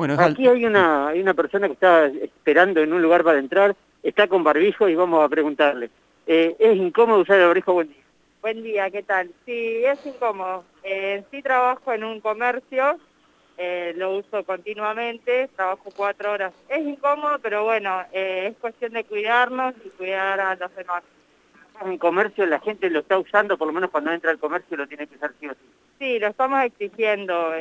Bueno, Aquí al- hay una, hay una persona que está esperando en un lugar para entrar, está con barbijo y vamos a preguntarle. Eh, ¿Es incómodo usar el barbijo? Buen día. Buen día, ¿qué tal? Sí, es incómodo. Eh, sí trabajo en un comercio, eh, lo uso continuamente, trabajo cuatro horas. Es incómodo, pero bueno, eh, es cuestión de cuidarnos y cuidar a los demás. En comercio la gente lo está usando, por lo menos cuando entra al comercio lo tiene que usar sí o sí. Sí, lo estamos exigiendo.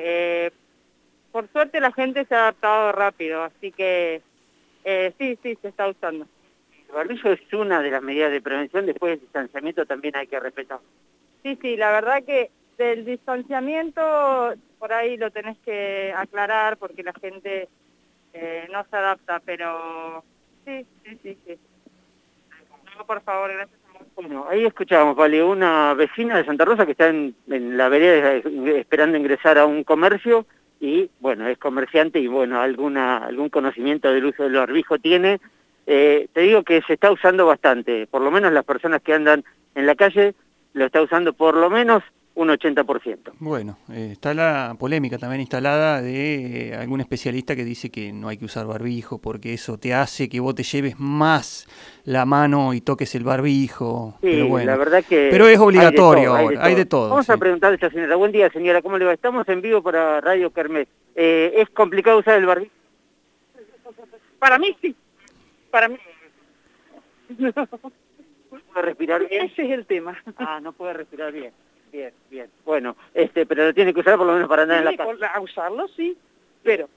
Por suerte la gente se ha adaptado rápido, así que eh, sí, sí, se está usando. El barbijo es una de las medidas de prevención, después el distanciamiento también hay que respetar. Sí, sí, la verdad que del distanciamiento por ahí lo tenés que aclarar porque la gente eh, no se adapta, pero sí, sí, sí, sí. No, por favor, gracias. Bueno, ahí escuchábamos, vale, una vecina de Santa Rosa que está en, en la vereda esperando ingresar a un comercio y, bueno, es comerciante y, bueno, alguna algún conocimiento del uso del barbijo tiene. Eh, te digo que se está usando bastante, por lo menos las personas que andan en la calle lo está usando por lo menos un 80%. Bueno, eh, está la polémica también instalada de eh, algún especialista que dice que no hay que usar barbijo porque eso te hace que vos te lleves más la mano y toques el barbijo. Sí, pero bueno. la verdad que... Pero es hay de obligatorio todo, ahora, hay de todo, Vamos sí. a preguntarle a esta señora. Buen día, señora, ¿cómo le va? Estamos en vivo para Radio Kermés. Eh, ¿Es complicado usar el barbijo? Para mí sí, para mí. ¿Puede respirar bien? Ese es el tema. Ah, no puede respirar bien. Bien, bien. Bueno, este, pero lo tiene que usar por lo menos para andar en la por- a usarlo sí, pero...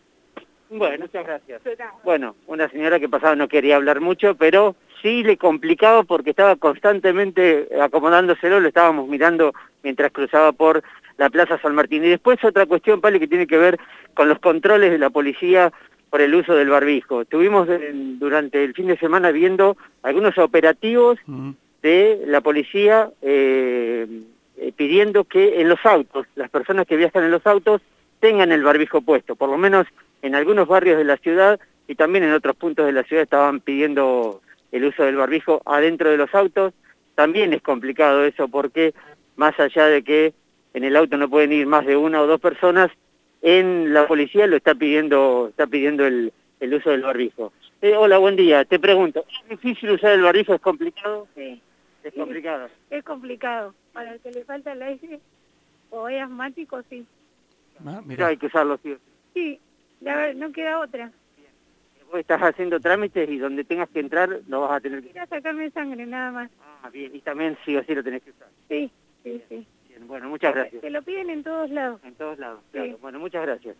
Bueno, muchas gracias. Bueno, una señora que pasaba no quería hablar mucho, pero sí le complicaba porque estaba constantemente acomodándoselo, lo estábamos mirando mientras cruzaba por la Plaza San Martín. Y después otra cuestión, Pali, que tiene que ver con los controles de la policía por el uso del barbijo. Estuvimos en- durante el fin de semana viendo algunos operativos de la policía eh, pidiendo que en los autos, las personas que viajan en los autos, tengan el barbijo puesto. Por lo menos en algunos barrios de la ciudad y también en otros puntos de la ciudad estaban pidiendo el uso del barbijo adentro de los autos. También es complicado eso porque más allá de que en el auto no pueden ir más de una o dos personas, en la policía lo está pidiendo, está pidiendo el, el uso del barbijo. Eh, hola, buen día. Te pregunto, ¿es difícil usar el barbijo? ¿Es complicado? Es complicado. es complicado. Para el que le falta el aire o es asmático, sí. Ah, mirá. hay que usarlo, sí. Sí, la ver- no queda otra. Vos estás haciendo trámites y donde tengas que entrar lo vas a tener que... Ir a sacarme sangre, nada más. Ah, bien. Y también sí o sí lo tenés que usar. Sí, sí, sí. Bien, bueno, muchas gracias. Se lo piden en todos lados. En todos lados, Sí. claro. Bueno, muchas gracias.